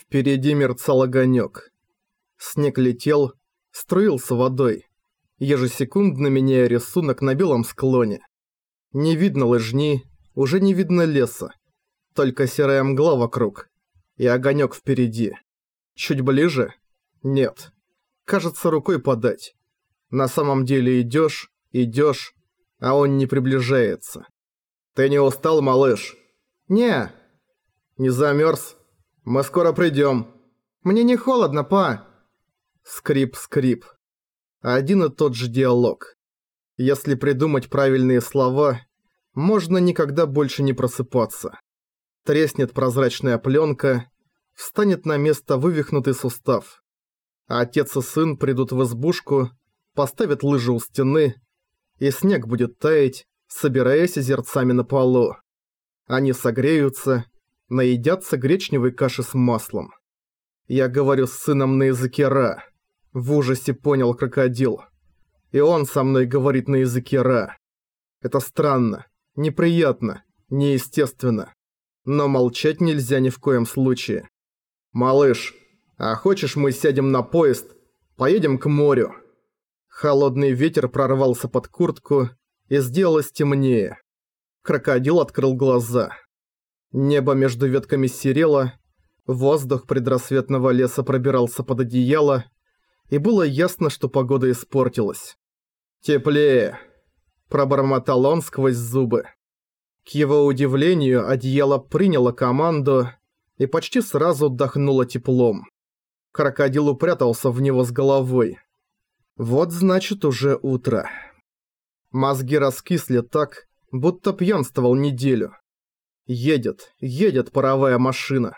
Впереди мерцал огонек. Снег летел, струился водой, ежесекундно меняя рисунок на белом склоне. Не видно лыжни, уже не видно леса, только серая мгла вокруг и огонек впереди. Чуть ближе? Нет. Кажется, рукой подать. На самом деле идешь, идешь, а он не приближается. «Ты не устал, малыш?» «Не». «Не замерз? Мы скоро придем. «Мне не холодно, па!» Скрип-скрип. Один и тот же диалог. Если придумать правильные слова, можно никогда больше не просыпаться. Треснет прозрачная пленка, встанет на место вывихнутый сустав. А отец и сын придут в избушку, поставят лыжи у стены, и снег будет таять, собираясь озерцами на полу. Они согреются, наедятся гречневой каши с маслом. Я говорю с сыном на языке Ра. В ужасе понял крокодил. И он со мной говорит на языке Ра. Это странно, неприятно, неестественно. Но молчать нельзя ни в коем случае. «Малыш, а хочешь мы сядем на поезд, поедем к морю?» Холодный ветер прорвался под куртку и сделалось темнее. Крокодил открыл глаза. Небо между ветками серело, Воздух предрассветного леса пробирался под одеяло, и было ясно, что погода испортилась. «Теплее!» – пробормотал он сквозь зубы. К его удивлению, одеяло приняло команду и почти сразу отдохнуло теплом. Крокодил упрятался в него с головой. Вот значит уже утро. Мозги раскисли так, будто пьянствовал неделю. Едет, едет паровая машина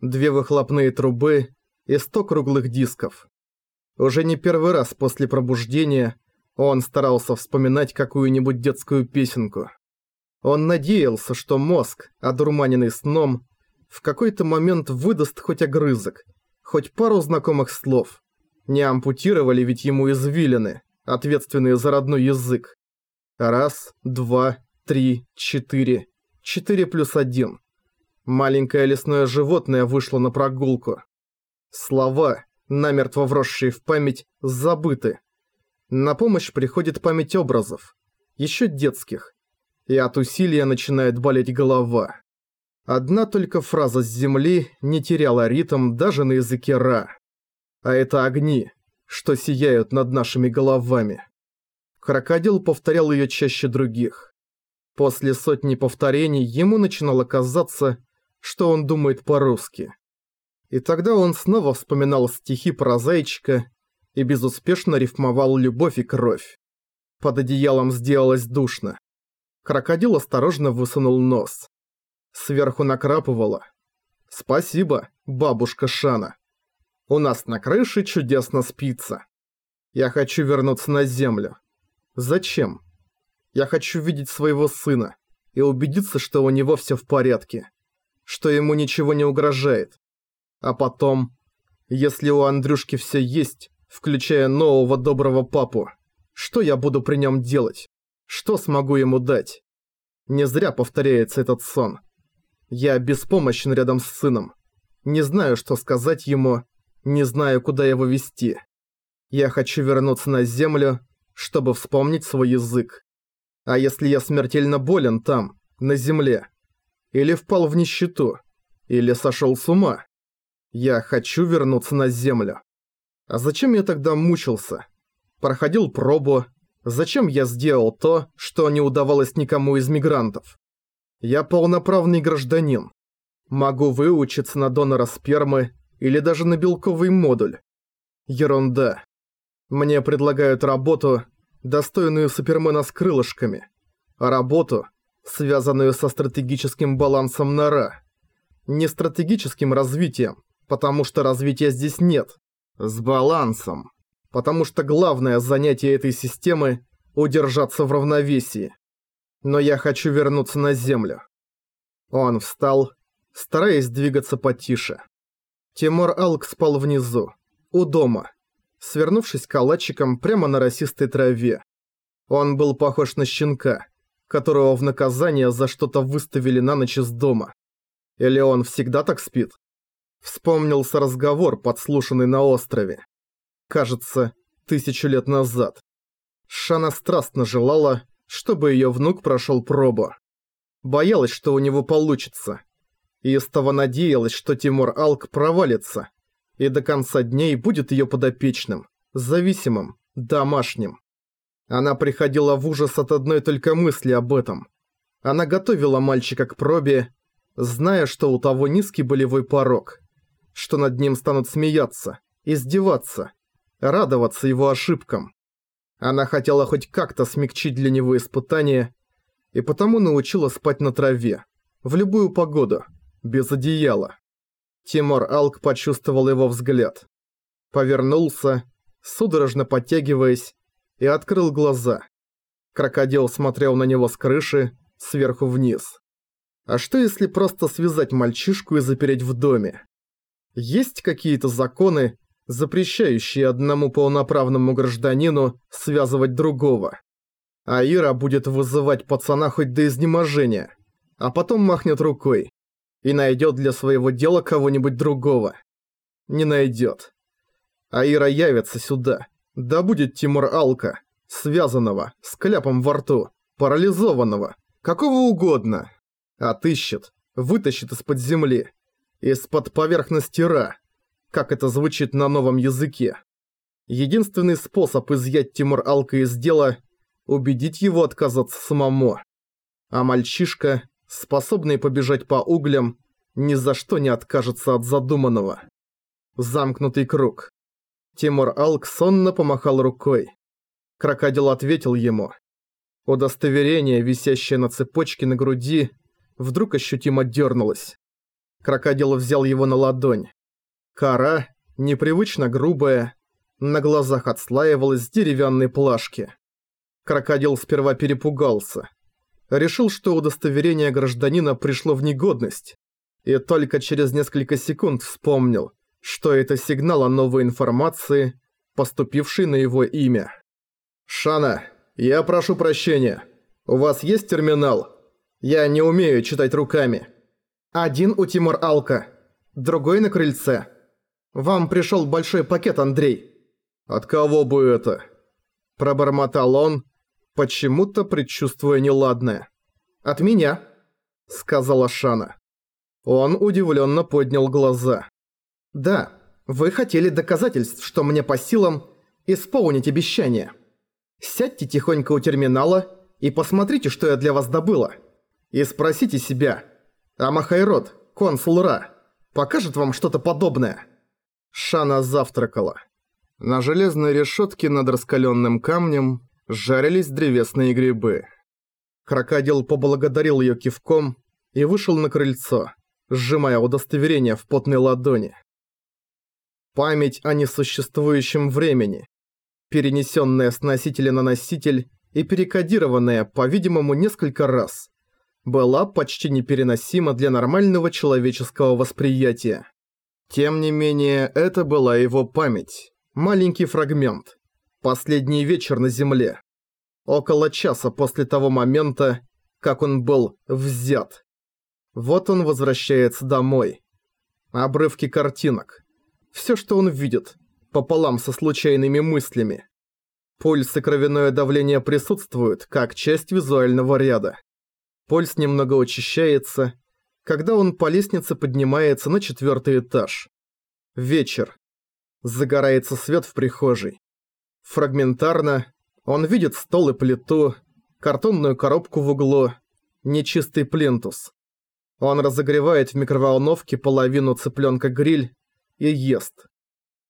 две выхлопные трубы и сто круглых дисков. Уже не первый раз после пробуждения он старался вспоминать какую-нибудь детскую песенку. Он надеялся, что мозг, одурманенный сном, в какой-то момент выдаст хоть огрызок, хоть пару знакомых слов. Не ампутировали ведь ему извилины, ответственные за родной язык. Раз, два, три, четыре. Четыре плюс один. Маленькое лесное животное вышло на прогулку. Слова, намертво вросшие в память, забыты. На помощь приходит память образов, еще детских. И от усилия начинает болеть голова. Одна только фраза с земли не теряла ритм даже на языке Ра. А это огни, что сияют над нашими головами. Крокодил повторял ее чаще других. После сотни повторений ему начинало казаться, что он думает по-русски. И тогда он снова вспоминал стихи про зайчика и безуспешно рифмовал любовь и кровь. Под одеялом сделалось душно. Крокодил осторожно высунул нос. Сверху накрапывало. «Спасибо, бабушка Шана. У нас на крыше чудесно спится. Я хочу вернуться на землю. Зачем? Я хочу видеть своего сына и убедиться, что у него все в порядке что ему ничего не угрожает. А потом, если у Андрюшки все есть, включая нового доброго папу, что я буду при нем делать? Что смогу ему дать? Не зря повторяется этот сон. Я беспомощен рядом с сыном. Не знаю, что сказать ему, не знаю, куда его вести. Я хочу вернуться на землю, чтобы вспомнить свой язык. А если я смертельно болен там, на земле, или впал в нищету? Или сошел с ума? Я хочу вернуться на землю. А зачем я тогда мучился? Проходил пробу. Зачем я сделал то, что не удавалось никому из мигрантов? Я полноправный гражданин. Могу выучиться на донора спермы или даже на белковый модуль. Ерунда. Мне предлагают работу, достойную супермена с крылышками. А работу, связанную со стратегическим балансом нора. Не стратегическим развитием, потому что развития здесь нет. С балансом. Потому что главное занятие этой системы – удержаться в равновесии. Но я хочу вернуться на землю. Он встал, стараясь двигаться потише. Тимур Алк спал внизу, у дома, свернувшись калачиком прямо на росистой траве. Он был похож на щенка – которого в наказание за что-то выставили на ночь из дома. Или он всегда так спит? Вспомнился разговор, подслушанный на острове. Кажется, тысячу лет назад. Шана страстно желала, чтобы ее внук прошел пробу. Боялась, что у него получится. И истово надеялась, что Тимур Алк провалится, и до конца дней будет ее подопечным, зависимым, домашним. Она приходила в ужас от одной только мысли об этом. Она готовила мальчика к пробе, зная, что у того низкий болевой порог, что над ним станут смеяться, издеваться, радоваться его ошибкам. Она хотела хоть как-то смягчить для него испытание, и потому научила спать на траве, в любую погоду, без одеяла. Тимур Алк почувствовал его взгляд. Повернулся, судорожно подтягиваясь, и открыл глаза. Крокодил смотрел на него с крыши, сверху вниз. А что если просто связать мальчишку и запереть в доме? Есть какие-то законы, запрещающие одному полноправному гражданину связывать другого. А Ира будет вызывать пацана хоть до изнеможения, а потом махнет рукой и найдет для своего дела кого-нибудь другого. Не найдет. А Ира явится сюда, да будет Тимур Алка, связанного, с кляпом во рту, парализованного, какого угодно. Отыщет, вытащит из-под земли, из-под поверхности Ра, как это звучит на новом языке. Единственный способ изъять Тимур Алка из дела – убедить его отказаться самому. А мальчишка, способный побежать по углям, ни за что не откажется от задуманного. Замкнутый круг. Тимур Алк сонно помахал рукой. Крокодил ответил ему. Удостоверение, висящее на цепочке на груди, вдруг ощутимо дернулось. Крокодил взял его на ладонь. Кора, непривычно грубая, на глазах отслаивалась с деревянной плашки. Крокодил сперва перепугался. Решил, что удостоверение гражданина пришло в негодность. И только через несколько секунд вспомнил, что это сигнал о новой информации, поступившей на его имя. «Шана, я прошу прощения. У вас есть терминал? Я не умею читать руками». «Один у Тимур Алка, другой на крыльце. Вам пришел большой пакет, Андрей». «От кого бы это?» Пробормотал он, почему-то предчувствуя неладное. «От меня», — сказала Шана. Он удивленно поднял глаза. «Да, вы хотели доказательств, что мне по силам исполнить обещание. Сядьте тихонько у терминала и посмотрите, что я для вас добыла. И спросите себя, а Махайрод, консул Ра, покажет вам что-то подобное?» Шана завтракала. На железной решетке над раскаленным камнем жарились древесные грибы. Крокодил поблагодарил ее кивком и вышел на крыльцо, сжимая удостоверение в потной ладони. Память о несуществующем времени, перенесенная с носителя на носитель и перекодированная, по-видимому, несколько раз, была почти непереносима для нормального человеческого восприятия. Тем не менее, это была его память. Маленький фрагмент. Последний вечер на Земле. Около часа после того момента, как он был взят. Вот он возвращается домой. Обрывки картинок. Все, что он видит, пополам со случайными мыслями. Пульс и кровяное давление присутствуют, как часть визуального ряда. Пульс немного учащается, когда он по лестнице поднимается на четвертый этаж. Вечер. Загорается свет в прихожей. Фрагментарно он видит стол и плиту, картонную коробку в углу, нечистый плинтус. Он разогревает в микроволновке половину цыпленка гриль и ест.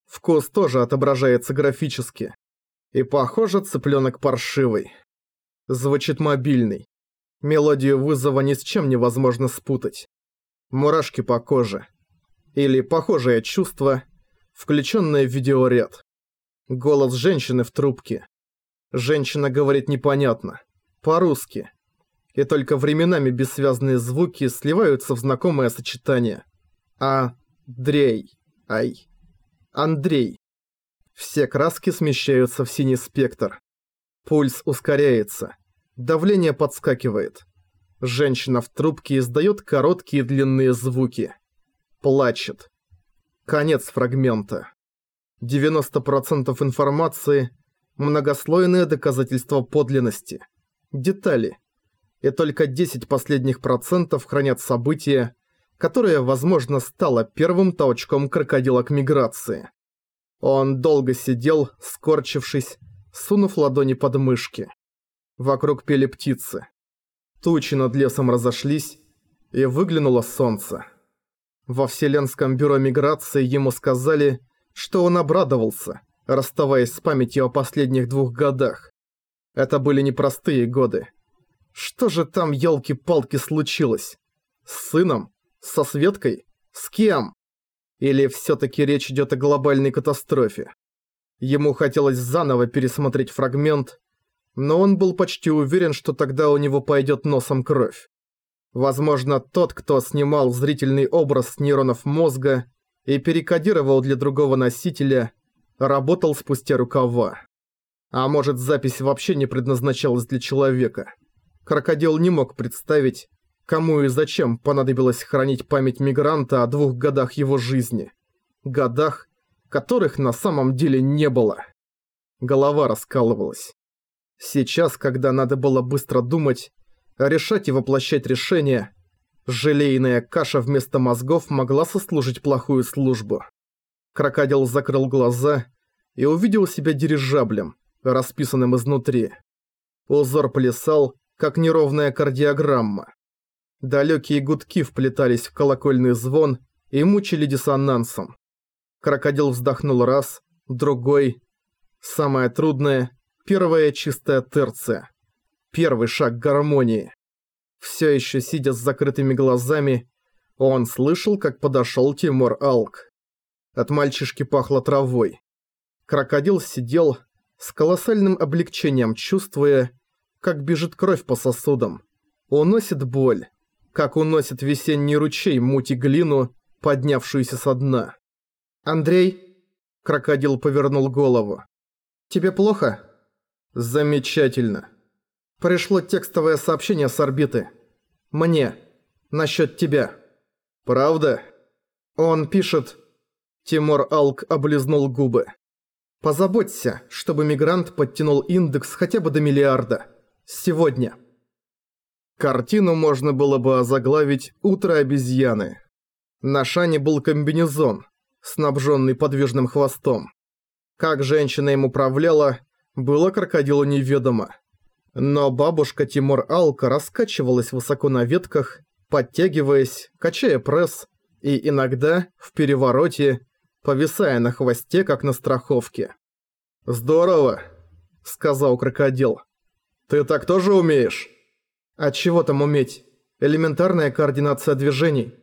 Вкус тоже отображается графически. И похоже, цыпленок паршивый. Звучит мобильный. Мелодию вызова ни с чем невозможно спутать. Мурашки по коже. Или похожее чувство, включенное в видеоряд. Голос женщины в трубке. Женщина говорит непонятно. По-русски. И только временами бессвязные звуки сливаются в знакомое сочетание. А. Дрей. Ай. Андрей. Все краски смещаются в синий спектр. Пульс ускоряется. Давление подскакивает. Женщина в трубке издает короткие длинные звуки. Плачет. Конец фрагмента. 90% информации – многослойное доказательство подлинности. Детали. И только 10 последних процентов хранят события, которое, возможно, стало первым толчком крокодила к миграции. Он долго сидел, скорчившись, сунув ладони под мышки. Вокруг пели птицы. Тучи над лесом разошлись, и выглянуло солнце. Во Вселенском бюро миграции ему сказали, что он обрадовался, расставаясь с памятью о последних двух годах. Это были непростые годы. Что же там, елки-палки, случилось? С сыном? Со Светкой? С кем? Или всё-таки речь идёт о глобальной катастрофе? Ему хотелось заново пересмотреть фрагмент, но он был почти уверен, что тогда у него пойдёт носом кровь. Возможно, тот, кто снимал зрительный образ нейронов мозга и перекодировал для другого носителя, работал спустя рукава. А может, запись вообще не предназначалась для человека. Крокодил не мог представить, кому и зачем понадобилось хранить память мигранта о двух годах его жизни. Годах, которых на самом деле не было. Голова раскалывалась. Сейчас, когда надо было быстро думать, решать и воплощать решения, желейная каша вместо мозгов могла сослужить плохую службу. Крокодил закрыл глаза и увидел себя дирижаблем, расписанным изнутри. Узор плясал, как неровная кардиограмма. Далекие гудки вплетались в колокольный звон и мучили диссонансом. Крокодил вздохнул раз, другой. Самое трудное – первая чистая терция. Первый шаг гармонии. Все еще сидя с закрытыми глазами, он слышал, как подошел Тимур Алк. От мальчишки пахло травой. Крокодил сидел, с колоссальным облегчением чувствуя, как бежит кровь по сосудам. Уносит боль, как уносит весенний ручей мути глину, поднявшуюся со дна. «Андрей?» Крокодил повернул голову. «Тебе плохо?» «Замечательно. Пришло текстовое сообщение с орбиты. Мне. Насчет тебя. Правда? Он пишет... Тимур Алк облизнул губы. Позаботься, чтобы мигрант подтянул индекс хотя бы до миллиарда. Сегодня. Картину можно было бы озаглавить «Утро обезьяны». На Шане был комбинезон, снабженный подвижным хвостом. Как женщина им управляла, было крокодилу неведомо. Но бабушка Тимур Алка раскачивалась высоко на ветках, подтягиваясь, качая пресс и иногда, в перевороте, повисая на хвосте, как на страховке. «Здорово», — сказал крокодил. «Ты так тоже умеешь?» «А чего там уметь? Элементарная координация движений».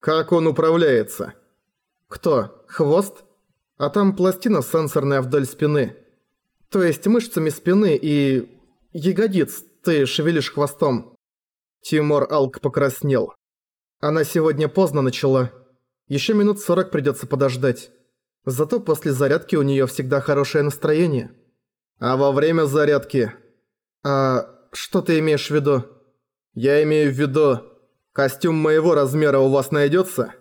«Как он управляется?» «Кто? Хвост? А там пластина сенсорная вдоль спины. То есть мышцами спины и ягодиц ты шевелишь хвостом». Тимур Алк покраснел. Она сегодня поздно начала. Еще минут сорок придется подождать. Зато после зарядки у нее всегда хорошее настроение. А во время зарядки... А что ты имеешь в виду? Я имею в виду... Костюм моего размера у вас найдется?